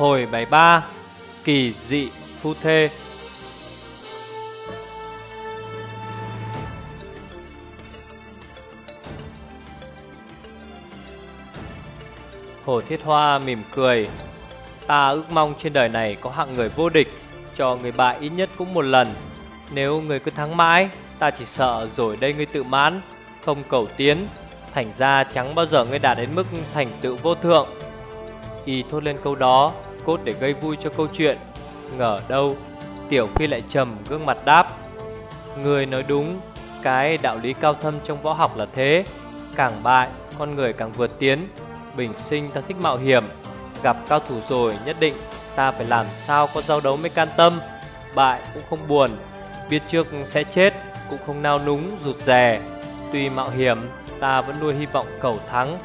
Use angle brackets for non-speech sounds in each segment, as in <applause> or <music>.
Hồi 73 Kỳ dị phu thê. Hồ Thiết Hoa mỉm cười, Ta ước mong trên đời này có hạng người vô địch, Cho người bại ít nhất cũng một lần. Nếu người cứ thắng mãi, Ta chỉ sợ rồi đây ngươi tự mãn, Không cầu tiến. Thành ra chẳng bao giờ ngươi đạt đến mức thành tựu vô thượng. Y thốt lên câu đó. Cốt để gây vui cho câu chuyện. Ngờ đâu, Tiểu Phi lại trầm gương mặt đáp, Người nói đúng, Cái đạo lý cao thâm trong võ học là thế. Càng bại, Con người càng vượt tiến. Bình sinh ta thích mạo hiểm, Gặp cao thủ rồi nhất định Ta phải làm sao có giao đấu mới can tâm. Bại cũng không buồn, Biết trước sẽ chết Cũng không nao núng rụt rè. Tuy mạo hiểm, Ta vẫn nuôi hy vọng cầu thắng.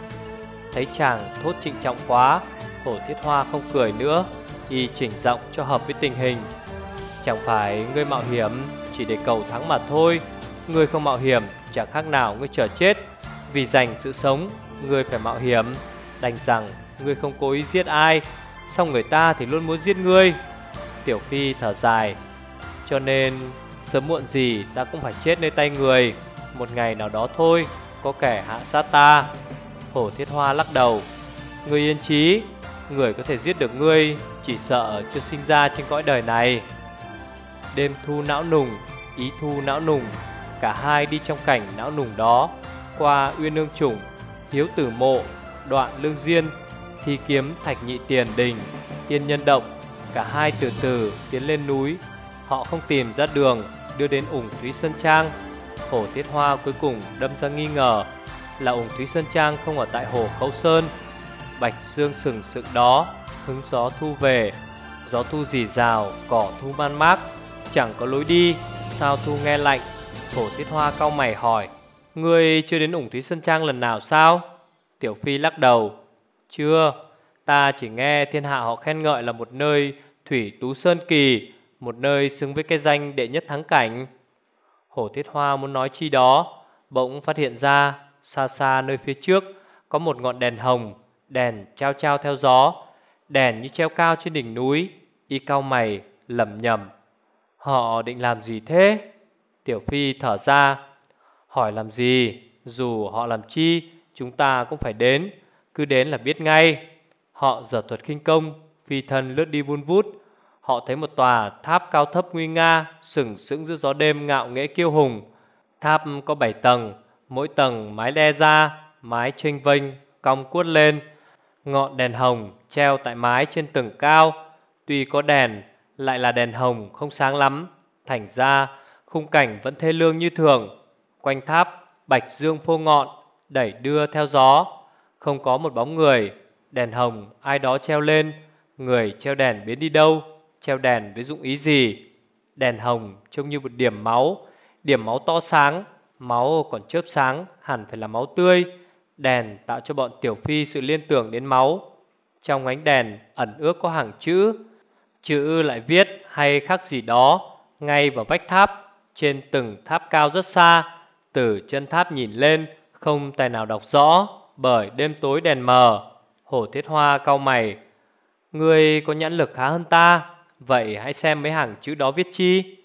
Thấy chàng thốt trịnh trọng quá Hổ thiết hoa không cười nữa, Y chỉnh giọng cho hợp với tình hình. Chẳng phải ngươi mạo hiểm Chỉ để cầu thắng mà thôi, Ngươi không mạo hiểm chẳng khác nào ngươi chờ chết. Vì giành sự sống, Ngươi phải mạo hiểm, Đành rằng ngươi không cố ý giết ai, Xong người ta thì luôn muốn giết ngươi. Tiểu Phi thở dài, Cho nên sớm muộn gì ta cũng phải chết nơi tay người, Một ngày nào đó thôi, Có kẻ hạ sát ta. Hổ Thiết Hoa lắc đầu, Ngươi yên trí Người có thể giết được ngươi, Chỉ sợ chưa sinh ra trên cõi đời này. Đêm thu não nùng, Ý thu não nùng, Cả hai đi trong cảnh não nùng đó, Qua uyên ương chủng, Hiếu tử mộ, Đoạn lương diên, Thi kiếm, thạch nhị tiền đình Yên nhân động, Cả hai từ từ tiến lên núi. Họ không tìm ra đường, Đưa đến ủng Thúy Sơn Trang. Hồ Tiết Hoa cuối cùng đâm ra nghi ngờ, Là ủng Thúy Sơn Trang không ở tại Hồ Khấu Sơn. Bạch Dương sừng sững đó Hứng gió thu về. Gió thu dì rào, cỏ thu man mác. Chẳng có lối đi Sao thu nghe lạnh? Thổ Tiết Hoa cau mày hỏi. Ngươi chưa đến ủng Thúy Sơn Trang lần nào sao? Tiểu Phi lắc đầu. Chưa Ta chỉ nghe thiên hạ họ khen ngợi là một nơi Thủy Tú Sơn Kỳ Một nơi xứng với cái danh đệ nhất thắng cảnh. Hổ Thiết Hoa muốn nói chi đó Bỗng phát hiện ra Xa xa nơi phía trước Có một ngọn đèn hồng. Đèn trao trao theo gió, Đèn như treo cao trên đỉnh núi, Y cao mày lầm nhầm Họ định làm gì thế? Tiểu Phi thở ra. Hỏi làm gì? Dù họ làm chi, Chúng ta cũng phải đến. Cứ đến là biết ngay. Họ dở thuật khinh công, Phi thân lướt đi vun vút. Họ thấy một tòa tháp cao thấp nguy nga, Sừng sững giữa gió đêm ngạo nghễ kiêu hùng. Tháp có 7 tầng, Mỗi tầng mái đe ra, Mái tranh vênh, Cong cuốt lên. Ngọn đèn hồng treo tại mái trên tầng cao. Tuy có đèn, Lại là đèn hồng không sáng lắm, Thành ra khung cảnh vẫn thê lương như thường. Quanh tháp, Bạch dương phô ngọn, Đẩy đưa theo gió. Không có một bóng người, Đèn hồng ai đó treo lên. Người treo đèn biến đi đâu, Treo đèn với dụng ý gì? Đèn hồng trông như một điểm máu Điểm máu to sáng. Máu còn chớp sáng, hẳn phải là máu tươi. Đèn tạo cho bọn tiểu phi sự liên tưởng đến máu. Trong ánh đèn, ẩn ước có hàng chữ. Chữ lại viết hay khác gì đó, Ngay vào vách tháp, Trên từng tháp cao rất xa. Từ chân tháp nhìn lên, Không tài nào đọc rõ, Bởi đêm tối đèn mờ. Hổ thiết hoa cau mày. Ngươi có nhãn lực khá hơn ta, Vậy hãy xem mấy hàng chữ đó viết chi.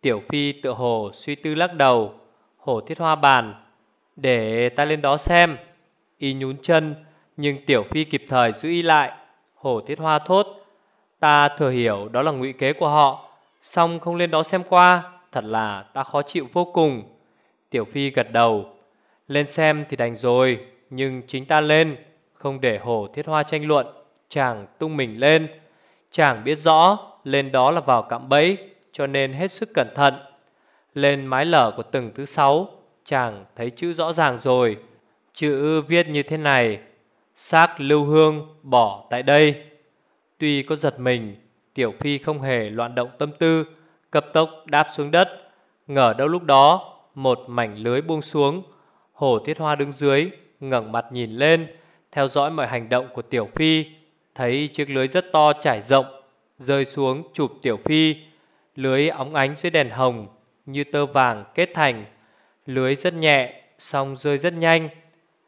Tiểu phi tựa hồ suy tư lắc đầu. Hổ thiết hoa bàn. Để ta lên đó xem. Y nhún chân, Nhưng tiểu phi kịp thời giữ y lại. Hổ thiết hoa thốt, Ta thừa hiểu đó là ngụy kế của họ, song không lên đó xem qua, Thật là ta khó chịu vô cùng. Tiểu phi gật đầu, Lên xem thì đành rồi, Nhưng chính ta lên, Không để hổ thiết hoa tranh luận, Chàng tung mình lên. Chàng biết rõ, Lên đó là vào cạm bẫy, Cho nên hết sức cẩn thận. Lên mái lở của từng thứ sáu, Chàng thấy chữ rõ ràng rồi. Chữ viết như thế này, Xác lưu hương bỏ tại đây. Tuy có giật mình, Tiểu Phi không hề loạn động tâm tư, Cấp tốc đáp xuống đất. Ngờ đâu lúc đó, Một mảnh lưới buông xuống, Hồ Thiết Hoa đứng dưới, ngẩng mặt nhìn lên, Theo dõi mọi hành động của Tiểu Phi, Thấy chiếc lưới rất to trải rộng, Rơi xuống chụp Tiểu Phi. Lưới óng ánh dưới đèn hồng, Như tơ vàng kết thành. Lưới rất nhẹ Xong rơi rất nhanh.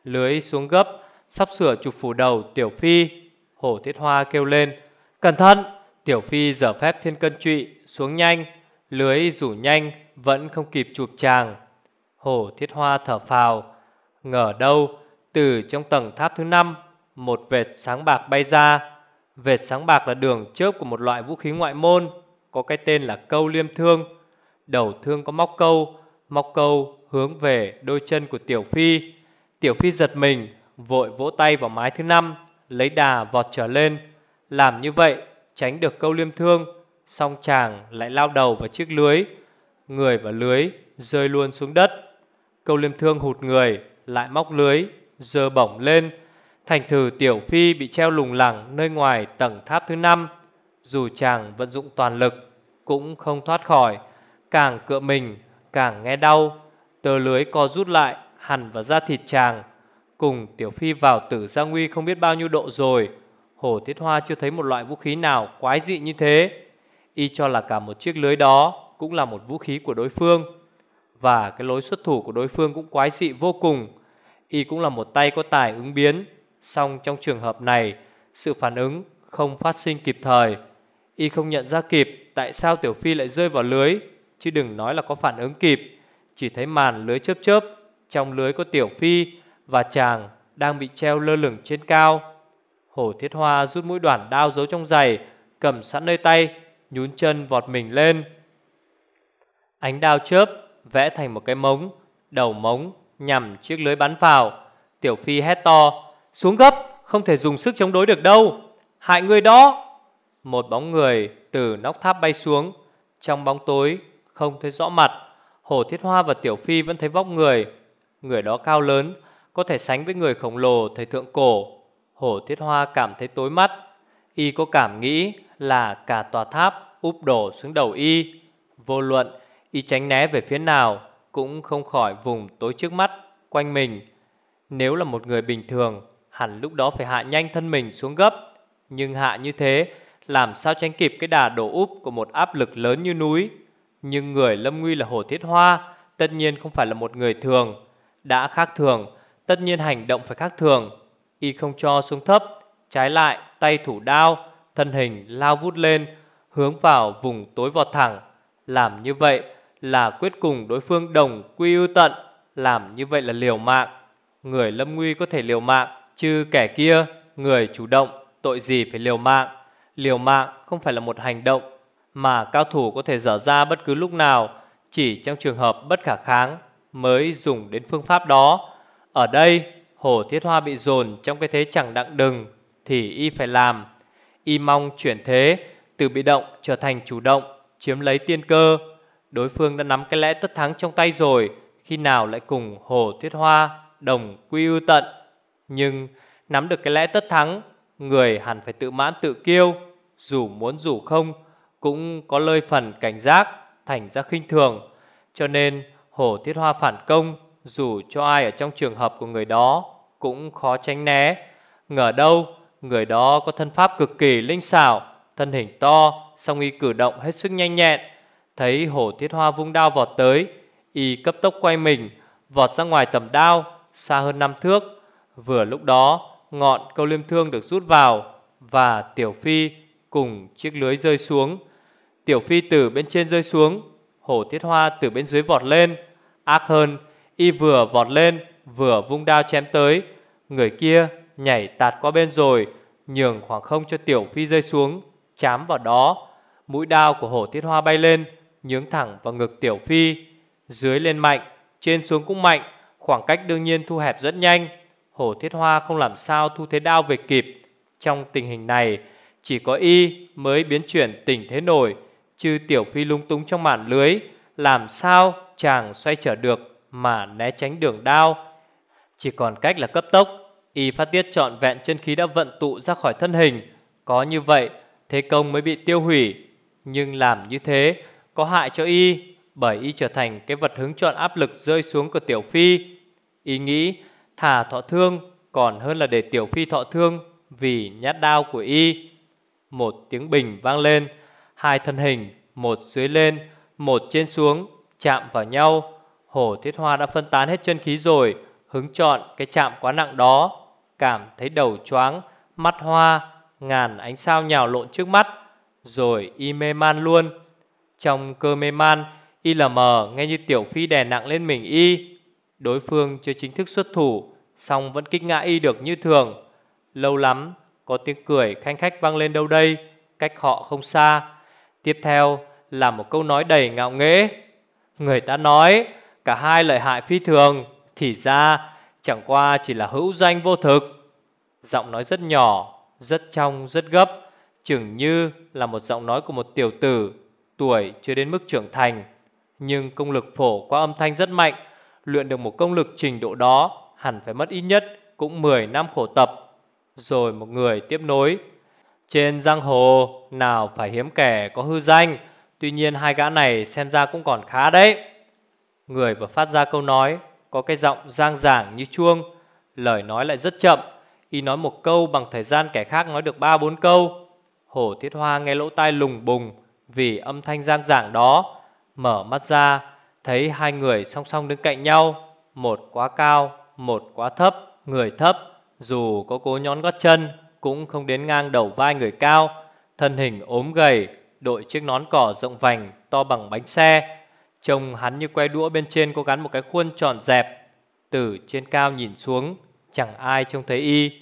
Lưới xuống gấp, Sắp sửa chụp phủ đầu Tiểu Phi. Hổ Thiết Hoa kêu lên, Cẩn thận! Tiểu Phi dở phép thiên cân trụy, xuống nhanh. Lưới rủ nhanh, Vẫn không kịp chụp chàng. Hổ thiết hoa thở phào, Ngờ đâu, Từ trong tầng tháp thứ năm, Một vệt sáng bạc bay ra. Vệt sáng bạc là đường chớp của một loại vũ khí ngoại môn, Có cái tên là câu liêm thương. Đầu thương có móc câu Móc câu hướng về đôi chân của Tiểu Phi. Tiểu Phi giật mình, Vội vỗ tay vào mái thứ năm, Lấy đà vọt trở lên. Làm như vậy, tránh được câu liêm thương, song chàng lại lao đầu vào chiếc lưới. Người và lưới rơi luôn xuống đất. Câu liêm thương hụt người, Lại móc lưới, Dơ bổng lên. Thành thử Tiểu Phi bị treo lùng lẳng Nơi ngoài tầng tháp thứ năm. Dù chàng vận dụng toàn lực, Cũng không thoát khỏi. Càng cựa mình, càng nghe đau. Tờ lưới co rút lại Hẳn vào da thịt chàng. Cùng Tiểu Phi vào tử gia nguy không biết bao nhiêu độ rồi, Hồ Thiết Hoa chưa thấy một loại vũ khí nào quái dị như thế. Y cho là cả một chiếc lưới đó Cũng là một vũ khí của đối phương, Và cái lối xuất thủ của đối phương cũng quái dị vô cùng. Y cũng là một tay có tài ứng biến, Song trong trường hợp này, Sự phản ứng không phát sinh kịp thời. Y không nhận ra kịp Tại sao Tiểu Phi lại rơi vào lưới, Chứ đừng nói là có phản ứng kịp, Chỉ thấy màn lưới chớp chớp. Trong lưới có Tiểu Phi Và chàng đang bị treo lơ lửng trên cao. Hổ thiết hoa rút mũi đoạn đao giấu trong giày, Cầm sẵn nơi tay, Nhún chân vọt mình lên. Ánh đao chớp Vẽ thành một cái mống, Đầu mống nhằm chiếc lưới bắn vào. Tiểu Phi hét to, Xuống gấp, không thể dùng sức chống đối được đâu. Hại người đó. Một bóng người từ nóc tháp bay xuống. Trong bóng tối không thấy rõ mặt, Hổ Thiết Hoa và Tiểu Phi vẫn thấy vóc người. Người đó cao lớn, Có thể sánh với người khổng lồ, thời thượng cổ. Hổ Thiết Hoa cảm thấy tối mắt. Y có cảm nghĩ là cả tòa tháp úp đổ xuống đầu Y. Vô luận, Y tránh né về phía nào Cũng không khỏi vùng tối trước mắt, Quanh mình. Nếu là một người bình thường, Hẳn lúc đó phải hạ nhanh thân mình xuống gấp. Nhưng hạ như thế, Làm sao tránh kịp cái đà đổ úp Của một áp lực lớn như núi? Nhưng người Lâm Nguy là Hồ Thiết Hoa, Tất nhiên không phải là một người thường. Đã khác thường, Tất nhiên hành động phải khác thường. Y không cho xuống thấp, Trái lại, tay thủ đao, Thân hình lao vút lên, Hướng vào vùng tối vọt thẳng. Làm như vậy là quyết cùng đối phương đồng quy ưu tận. Làm như vậy là liều mạng. Người lâm nguy có thể liều mạng, Chứ kẻ kia, người chủ động, Tội gì phải liều mạng? Liều mạng không phải là một hành động, Mà cao thủ có thể dở ra bất cứ lúc nào, Chỉ trong trường hợp bất khả kháng. Mới dùng đến phương pháp đó. Ở đây, Hồ Thiết Hoa bị dồn trong cái thế chẳng đặng đừng Thì y phải làm. Y mong chuyển thế, Từ bị động trở thành chủ động, Chiếm lấy tiên cơ. Đối phương đã nắm cái lẽ tất thắng trong tay rồi, Khi nào lại cùng Hồ Thiết Hoa, Đồng quy ưu tận. Nhưng nắm được cái lẽ tất thắng, Người hẳn phải tự mãn tự kiêu, Dù muốn dù không, Cũng có lơi phần cảnh giác, Thành ra khinh thường. Cho nên Hồ Thiết Hoa phản công dù cho ai ở trong trường hợp của người đó cũng khó tránh né. Ngờ đâu, người đó có thân pháp cực kỳ linh xảo, thân hình to, song y cử động hết sức nhanh nhẹn. Thấy hổ thiết hoa vung đao vọt tới, y cấp tốc quay mình, vọt ra ngoài tầm đao, xa hơn năm thước. Vừa lúc đó, ngọn câu liêm thương được rút vào và Tiểu Phi cùng chiếc lưới rơi xuống. Tiểu Phi từ bên trên rơi xuống, hổ thiết hoa từ bên dưới vọt lên. Ác hơn, Y vừa vọt lên Vừa vung đao chém tới. Người kia nhảy tạt qua bên rồi Nhường khoảng không cho tiểu phi rơi xuống Chám vào đó. Mũi đao của hổ thiết hoa bay lên Nhướng thẳng vào ngực tiểu phi. Dưới lên mạnh Trên xuống cũng mạnh Khoảng cách đương nhiên thu hẹp rất nhanh. Hổ thiết hoa không làm sao thu thế đao về kịp. Trong tình hình này Chỉ có y mới biến chuyển tình thế nổi Chứ tiểu phi lung túng trong màn lưới Làm sao chàng xoay trở được mà né tránh đường đao. Chỉ còn cách là cấp tốc, y phát tiết trọn vẹn chân khí đã vận tụ ra khỏi thân hình. Có như vậy, thế công mới bị tiêu hủy. Nhưng làm như thế có hại cho y, bởi y trở thành cái vật hứng chọn áp lực rơi xuống của Tiểu Phi. Y nghĩ thả thọ thương còn hơn là để Tiểu Phi thọ thương vì nhát đao của y. Một tiếng bình vang lên, hai thân hình, một dưới lên, một trên xuống, chạm vào nhau. Hổ Thiết Hoa đã phân tán hết chân khí rồi, hứng chọn cái chạm quá nặng đó, cảm thấy đầu choáng, mắt hoa, Ngàn ánh sao nhào lộn trước mắt Rồi y mê man luôn. Trong cơ mê man Y lờ mờ nghe như tiểu phi đè nặng lên mình y. Đối phương chưa chính thức xuất thủ song vẫn kích ngã y được như thường. Lâu lắm Có tiếng cười khanh khách vang lên đâu đây Cách họ không xa. Tiếp theo là một câu nói đầy ngạo nghễ. Người ta nói, Cả hai lợi hại phi thường, Thì ra chẳng qua chỉ là hữu danh vô thực. Giọng nói rất nhỏ, Rất trong, rất gấp, Chừng như là một giọng nói của một tiểu tử Tuổi chưa đến mức trưởng thành. Nhưng công lực phổ qua âm thanh rất mạnh, Luyện được một công lực trình độ đó Hẳn phải mất ít nhất Cũng 10 năm khổ tập. Rồi một người tiếp nối, Trên giang hồ, Nào phải hiếm kẻ có hư danh Tuy nhiên hai gã này xem ra cũng còn khá đấy. Người vừa phát ra câu nói, Có cái giọng giang giảng như chuông, Lời nói lại rất chậm, Y nói một câu bằng thời gian kẻ khác nói được ba bốn câu. Hổ thiết hoa nghe lỗ tai lùng bùng Vì âm thanh giang giảng đó, Mở mắt ra, Thấy hai người song song đứng cạnh nhau, Một quá cao, Một quá thấp, Người thấp, Dù có cố nhón gót chân, Cũng không đến ngang đầu vai người cao, Thân hình ốm gầy Đội chiếc nón cỏ rộng vành, To bằng bánh xe. Trông hắn như que đũa bên trên có gắn một cái khuôn tròn dẹp. Từ trên cao nhìn xuống, Chẳng ai trông thấy y.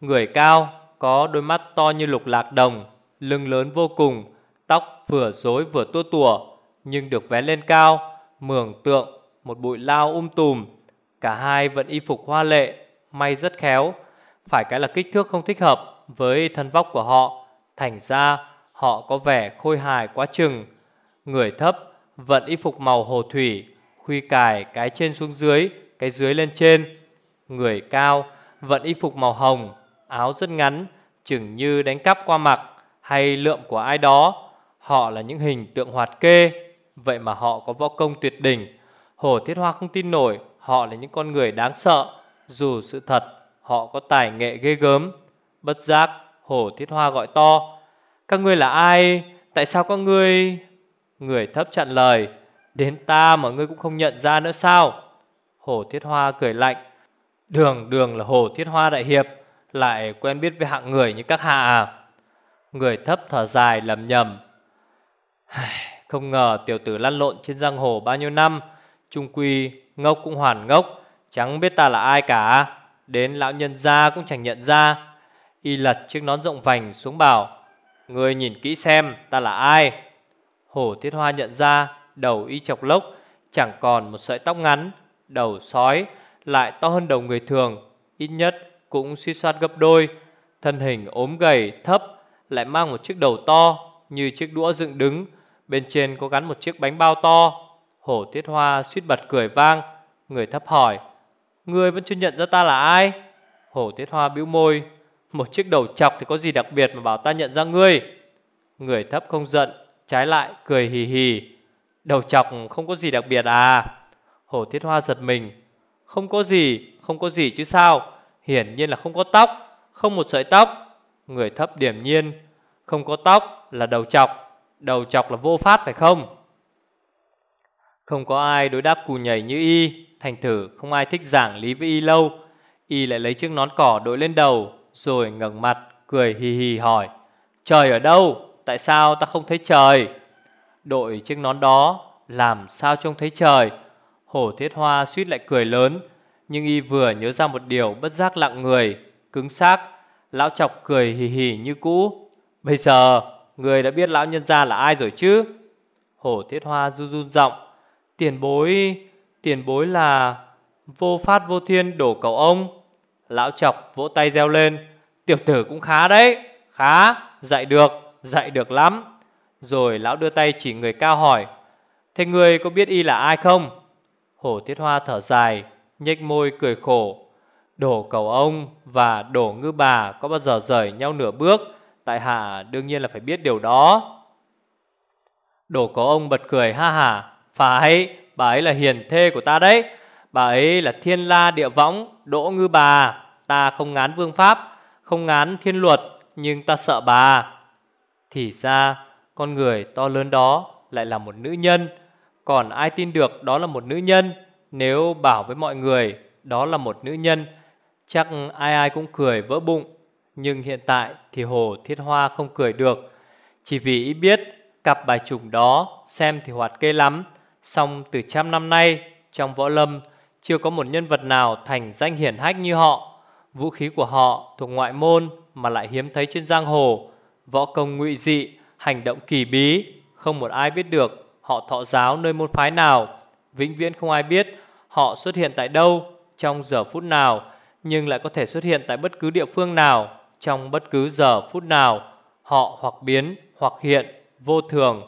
Người cao, có đôi mắt to như lục lạc đồng, Lưng lớn vô cùng, Tóc vừa rối vừa tua tủa Nhưng được vén lên cao, Mường tượng, một bụi lao um tùm. Cả hai vẫn y phục hoa lệ, May rất khéo. Phải cái là kích thước không thích hợp Với thân vóc của họ, Thành ra họ có vẻ khôi hài quá chừng. Người thấp, vận y phục màu hồ thủy Khuy cài cái trên xuống dưới, Cái dưới lên trên. Người cao, vận y phục màu hồng, Áo rất ngắn, Chừng như đánh cắp qua mặt Hay lượm của ai đó. Họ là những hình tượng hoạt kê. Vậy mà họ có võ công tuyệt đỉnh. Hồ Thiết Hoa không tin nổi, Họ là những con người đáng sợ. Dù sự thật, họ có tài nghệ ghê gớm. Bất giác, Hồ Thiết Hoa gọi to các ngươi là ai? Tại sao các ngươi, Người thấp chặn lời? Đến ta mà ngươi cũng không nhận ra nữa sao? Hồ Thiết Hoa cười lạnh. Đường đường là Hồ Thiết Hoa Đại Hiệp, Lại quen biết với hạng người như các hạ à? Người thấp thở dài lầm nhầm. <sighs> Không ngờ tiểu tử lăn lộn trên giang hồ bao nhiêu năm, Trung quy ngốc cũng hoàn ngốc, Chẳng biết ta là ai cả. Đến lão nhân gia cũng chẳng nhận ra. Y lật chiếc nón rộng vành xuống bảo Người nhìn kỹ xem ta là ai Hổ Thiết Hoa nhận ra đầu y chọc lốc chẳng còn một sợi tóc ngắn, đầu sói lại to hơn đầu người thường, ít nhất cũng suy soát gấp đôi, thân hình ốm gầy thấp lại mang một chiếc đầu to như chiếc đũa dựng đứng, bên trên có gắn một chiếc bánh bao to. Hổ Thiết Hoa suýt bật cười vang, người thấp hỏi: "Ngươi vẫn chưa nhận ra ta là ai?" Hổ Thiết Hoa bĩu môi, một chiếc đầu chọc thì có gì đặc biệt mà bảo ta nhận ra ngươi? Người thấp không giận, Trái lại cười hì hì. Đầu chọc không có gì đặc biệt à? Hổ thiết hoa giật mình. Không có gì, không có gì chứ sao? Hiển nhiên là không có tóc Không một sợi tóc. Người thấp điểm nhiên. Không có tóc là đầu chọc Đầu chọc là vô phát phải không? Không có ai đối đáp cù nhảy như y. Thành thử không ai thích giảng lý với y lâu. Y lại lấy chiếc nón cỏ đội lên đầu. Rồi ngẩng mặt, cười hì hì hỏi, Trời ở đâu? Tại sao ta không thấy trời? Đội chiếc nón đó Làm sao trông thấy trời? Hổ thiết hoa suýt lại cười lớn, Nhưng y vừa nhớ ra một điều bất giác lặng người, Cứng xác, Lão chọc cười hì hì như cũ, Bây giờ, người đã biết lão nhân gia là ai rồi chứ? Hổ thiết hoa run run giọng, Tiền bối Tiền bối là Vô phát vô thiên đổ cầu ông. Lão chọc vỗ tay reo lên Tiểu tử cũng khá đấy Khá, dạy được dạy được lắm. Rồi lão đưa tay chỉ người cao hỏi, thế người có biết y là ai không? Hổ Thiết Hoa thở dài, nhếch môi cười khổ. Đổ cầu ông và đổ ngư bà có bao giờ rời nhau nửa bước, tại hạ đương nhiên là phải biết điều đó. Đổ cầu ông bật cười ha ha, phải, bà ấy là hiền thê của ta đấy. Bà ấy là thiên la địa võng, đỗ ngư bà. Ta không ngán vương pháp, không ngán thiên luật, nhưng ta sợ bà. Thì ra con người to lớn đó lại là một nữ nhân. Còn ai tin được đó là một nữ nhân? Nếu bảo với mọi người đó là một nữ nhân Chắc ai ai cũng cười vỡ bụng. Nhưng hiện tại thì Hồ Thiết Hoa không cười được. Chỉ vì biết cặp bài trùng đó xem thì hoạt kê lắm. Xong từ trăm năm nay trong võ lâm chưa có một nhân vật nào thành danh hiển hách như họ. Vũ khí của họ thuộc ngoại môn mà lại hiếm thấy trên giang hồ. Võ công ngụy dị, hành động kỳ bí Không một ai biết được họ thọ giáo nơi môn phái nào. Vĩnh viễn không ai biết họ xuất hiện tại đâu trong giờ phút nào Nhưng lại có thể xuất hiện tại bất cứ địa phương nào Trong bất cứ giờ phút nào. Họ hoặc biến hoặc hiện vô thường.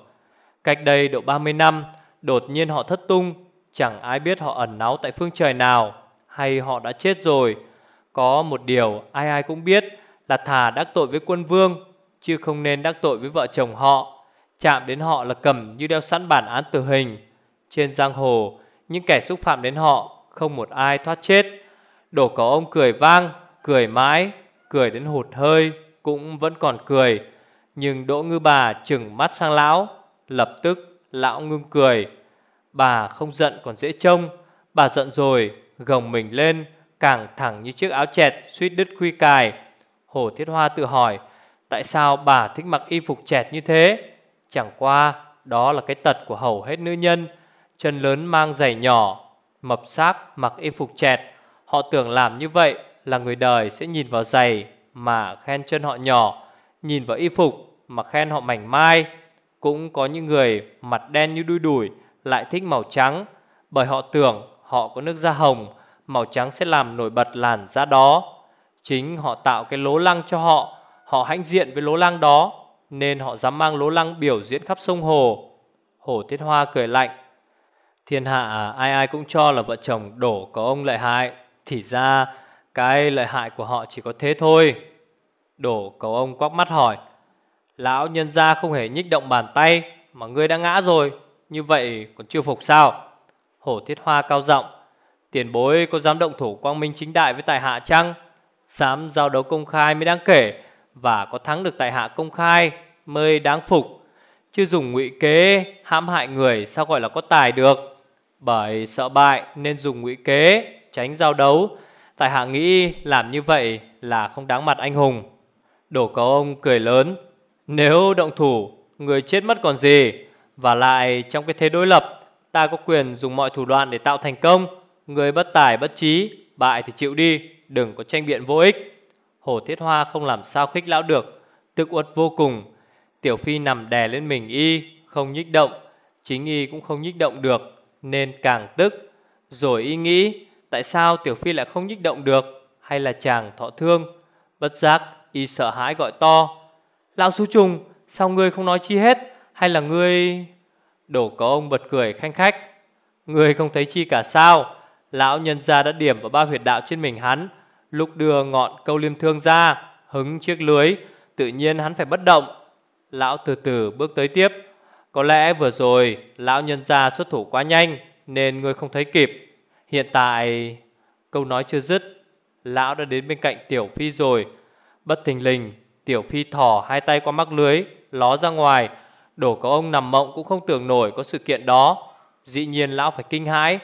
Cách đây độ 30 năm Đột nhiên họ thất tung Chẳng ai biết họ ẩn náu tại phương trời nào, Hay họ đã chết rồi. Có một điều ai ai cũng biết Là thà đắc tội với quân vương, Chứ không nên đắc tội với vợ chồng họ. Chạm đến họ là cầm như đeo sẵn bản án tử hình. Trên giang hồ, Những kẻ xúc phạm đến họ, Không một ai thoát chết. Đổ có ông cười vang, Cười mãi, Cười đến hụt hơi, Cũng vẫn còn cười. Nhưng Đỗ Ngư Bà chừng mắt sang lão, Lập tức lão ngưng cười. Bà không giận còn dễ trông. Bà giận rồi, gồng mình lên, Càng thẳng như chiếc áo chẹt, suýt đứt khuy cài. Hồ Thiết Hoa tự hỏi, Tại sao bà thích mặc y phục chẹt như thế? Chẳng qua, Đó là cái tật của hầu hết nữ nhân. Chân lớn mang giày nhỏ, Mập xác mặc y phục chẹt. Họ tưởng làm như vậy Là người đời sẽ nhìn vào giày Mà khen chân họ nhỏ, Nhìn vào y phục mà khen họ mảnh mai. Cũng có những người mặt đen như đuôi đuổi lại thích màu trắng bởi họ tưởng họ có nước da hồng, màu trắng sẽ làm nổi bật làn da đó. Chính họ tạo cái lố lăng cho họ, họ hãnh diện với lố lăng đó nên họ dám mang lố lăng biểu diễn khắp sông hồ. Hồ Thiết Hoa cười lạnh. Thiên hạ à, ai ai cũng cho là vợ chồng đổ có ông lợi hại, thì ra cái lợi hại của họ chỉ có thế thôi. Đổ cầu ông quắc mắt hỏi Lão nhân gia không hề nhích động bàn tay Mà ngươi đã ngã rồi như vậy còn chưa phục sao? Hổ thiết hoa cao giọng, Tiền bối có dám động thủ quang minh chính đại với tài hạ chăng? Dám giao đấu công khai mới đáng kể Và có thắng được tài hạ công khai Mới đáng phục. Chứ dùng ngụy kế hãm hại người Sao gọi là có tài được? Bởi sợ bại nên dùng ngụy kế, Tránh giao đấu. Tài hạ nghĩ làm như vậy là không đáng mặt anh hùng. Đổ có ông cười lớn, Nếu động thủ, Người chết mất còn gì? Và lại trong cái thế đối lập, Ta có quyền dùng mọi thủ đoạn để tạo thành công. Người bất tài bất trí, Bại thì chịu đi, Đừng có tranh biện vô ích. Hồ Thiết Hoa không làm sao khích lão được. Tức uất vô cùng. Tiểu Phi nằm đè lên mình y, Không nhích động. Chính y cũng không nhích động được, Nên càng tức. Rồi y nghĩ, Tại sao Tiểu Phi lại không nhích động được? Hay là chàng thọ thương? Bất giác, y sợ hãi gọi to. Lão Sú Trùng, Sao ngươi không nói chi hết? Hay là ngươi Đổ có ông bật cười khanh khách? Ngươi không thấy chi cả sao? Lão nhân gia đã điểm vào ba huyệt đạo trên mình hắn. Lúc đưa ngọn câu liêm thương ra, Hứng chiếc lưới, Tự nhiên hắn phải bất động. Lão từ từ bước tới tiếp. Có lẽ vừa rồi Lão nhân gia xuất thủ quá nhanh, Nên ngươi không thấy kịp. Hiện tại, Câu nói chưa dứt, Lão đã đến bên cạnh Tiểu Phi rồi. Bất thình lình, Tiểu Phi thò hai tay qua mắc lưới, Ló ra ngoài. Đổ có ông nằm mộng cũng không tưởng nổi có sự kiện đó. Dĩ nhiên lão phải kinh hãi.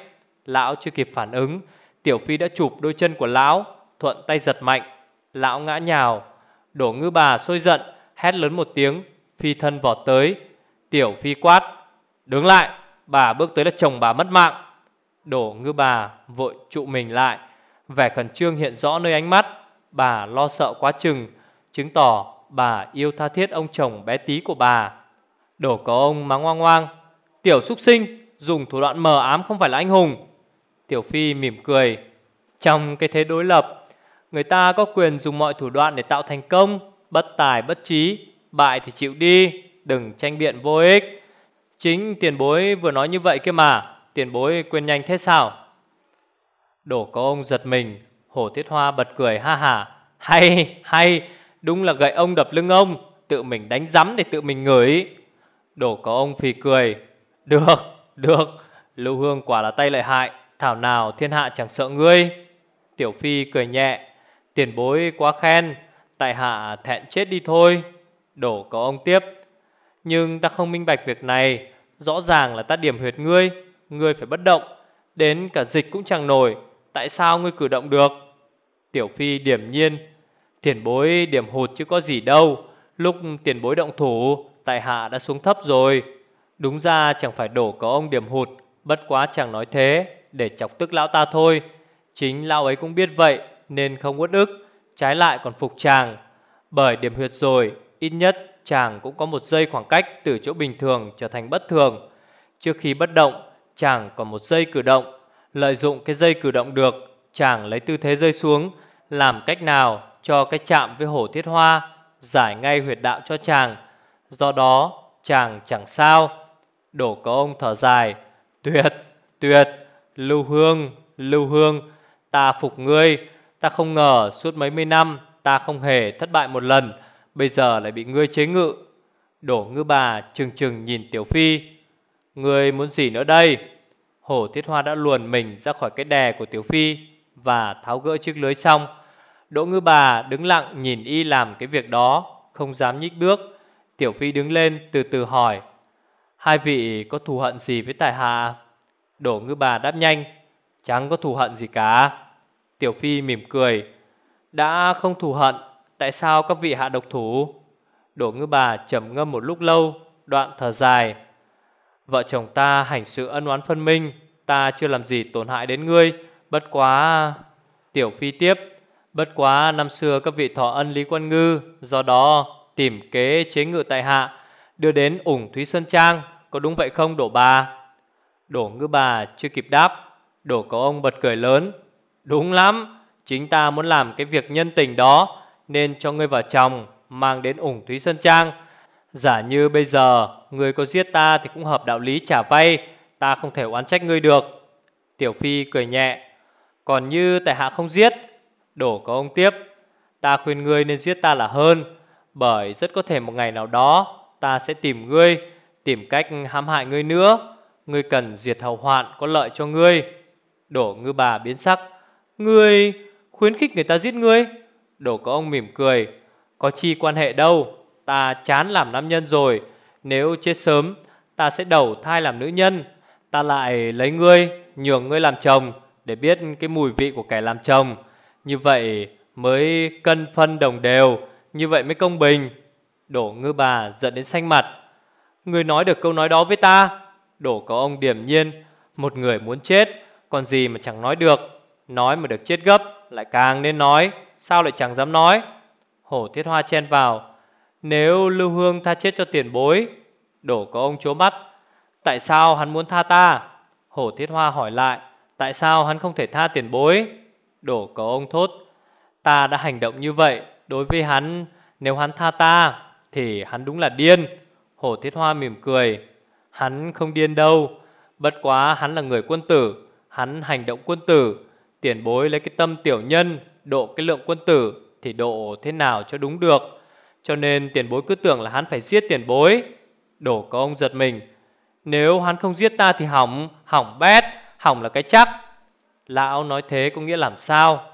Lão chưa kịp phản ứng. Tiểu Phi đã chụp đôi chân của lão, Thuận tay giật mạnh. Lão ngã nhào. Đổ ngư bà sôi giận, Hét lớn một tiếng. Phi thân vọt tới. Tiểu Phi quát, Đứng lại, Bà bước tới là chồng bà mất mạng. Đổ ngư bà vội trụ mình lại. Vẻ khẩn trương hiện rõ nơi ánh mắt. Bà lo sợ quá chừng, Chứng tỏ bà yêu tha thiết ông chồng bé tí của bà. Đổ có ông mà ngoan ngoan, Tiểu xúc sinh Dùng thủ đoạn mờ ám không phải là anh hùng. Tiểu Phi mỉm cười. Trong cái thế đối lập Người ta có quyền dùng mọi thủ đoạn để tạo thành công Bất tài bất trí. Bại thì chịu đi Đừng tranh biện vô ích. Chính tiền bối vừa nói như vậy kia mà Tiền bối quên nhanh thế sao? Đổ có ông giật mình Hổ thiết hoa bật cười ha ha Hay hay Đúng là gậy ông đập lưng ông Tự mình đánh rắm để tự mình ngửi. Đổ có ông phì cười. Được, được. Lưu Hương quả là tay lợi hại. Thảo nào thiên hạ chẳng sợ ngươi. Tiểu Phi cười nhẹ. Tiền bối quá khen. Tại hạ thẹn chết đi thôi. Đổ có ông tiếp. Nhưng ta không minh bạch việc này. Rõ ràng là ta điểm huyệt ngươi. Ngươi phải bất động. Đến cả dịch cũng chẳng nổi. Tại sao ngươi cử động được? Tiểu Phi điểm nhiên. Tiền bối điểm hụt chứ có gì đâu. Lúc tiền bối động thủ Tại hạ đã xuống thấp rồi. Đúng ra chẳng phải đổ có ông điểm hụt, Bất quá chẳng nói thế Để chọc tức lão ta thôi. Chính lão ấy cũng biết vậy, Nên không uất ức, Trái lại còn phục chàng. Bởi điểm huyệt rồi, Ít nhất chàng cũng có một giây khoảng cách Từ chỗ bình thường trở thành bất thường. Trước khi bất động, Chàng còn một giây cử động. Lợi dụng cái dây cử động được, Chàng lấy tư thế rơi xuống, Làm cách nào cho cái chạm với hổ thiết hoa, Giải ngay huyệt đạo cho chàng. Do đó chàng chẳng sao. Đổ có ông thở dài Tuyệt, tuyệt Lưu hương, lưu hương Ta phục ngươi. Ta không ngờ suốt mấy mươi năm Ta không hề thất bại một lần Bây giờ lại bị ngươi chế ngự. Đổ ngư bà chừng chừng nhìn Tiểu Phi. Ngươi muốn gì nữa đây? Hổ thiết hoa đã luồn mình ra khỏi cái đè của Tiểu Phi Và tháo gỡ chiếc lưới xong. Đỗ ngư bà đứng lặng nhìn y làm cái việc đó Không dám nhích bước. Tiểu Phi đứng lên từ từ hỏi, Hai vị có thù hận gì với tài hạ? Đỗ ngư bà đáp nhanh, Chẳng có thù hận gì cả. Tiểu Phi mỉm cười, Đã không thù hận, Tại sao các vị hạ độc thủ? Đỗ ngư bà trầm ngâm một lúc lâu, Đoạn thở dài, Vợ chồng ta hành sự ân oán phân minh, Ta chưa làm gì tổn hại đến ngươi, Bất quá Tiểu Phi tiếp, Bất quá năm xưa các vị thọ ân Lý Quân Ngư, Do đó tìm kế chế ngự tại hạ, Đưa đến ủng Thúy Sơn Trang, Có đúng vậy không đổ bà? Đổ ngư bà chưa kịp đáp Đổ có ông bật cười lớn, Đúng lắm, Chính ta muốn làm cái việc nhân tình đó, Nên cho ngươi vào chồng, Mang đến ủng Thúy Sơn Trang. Giả như bây giờ, Ngươi có giết ta thì cũng hợp đạo lý trả vay, Ta không thể oán trách ngươi được. Tiểu Phi cười nhẹ, Còn như tại hạ không giết. Đổ có ông tiếp, Ta khuyên ngươi nên giết ta là hơn bởi rất có thể một ngày nào đó, Ta sẽ tìm ngươi, Tìm cách hãm hại ngươi nữa. Ngươi cần diệt hậu hoạn có lợi cho ngươi. Đổ ngư bà biến sắc. Ngươi khuyến khích người ta giết ngươi. Đổ có ông mỉm cười. Có chi quan hệ đâu? Ta chán làm nam nhân rồi. Nếu chết sớm, Ta sẽ đầu thai làm nữ nhân. Ta lại lấy ngươi, Nhường ngươi làm chồng, Để biết cái mùi vị của kẻ làm chồng. Như vậy mới cân phân đồng đều. Như vậy mới công bình. Đổ ngư bà giận đến xanh mặt. Người nói được câu nói đó với ta. Đổ có ông điểm nhiên, Một người muốn chết, Còn gì mà chẳng nói được. Nói mà được chết gấp, Lại càng nên nói. Sao lại chẳng dám nói? Hổ thiết hoa chen vào. Nếu Lưu Hương tha chết cho tiền bối, Đổ có ông chố mắt. Tại sao hắn muốn tha ta? Hổ thiết hoa hỏi lại. Tại sao hắn không thể tha tiền bối? Đổ có ông thốt. Ta đã hành động như vậy. Đối với hắn, Nếu hắn tha ta, Thì hắn đúng là điên. Hổ thiết hoa mỉm cười. Hắn không điên đâu. Bất quá hắn là người quân tử. Hắn hành động quân tử. Tiền bối lấy cái tâm tiểu nhân, Độ cái lượng quân tử, Thì độ thế nào cho đúng được. Cho nên tiền bối cứ tưởng là hắn phải giết tiền bối. Đổ có ông giật mình. Nếu hắn không giết ta thì hỏng Hỏng bét, Hỏng là cái chắc. Lão nói thế có nghĩa làm sao?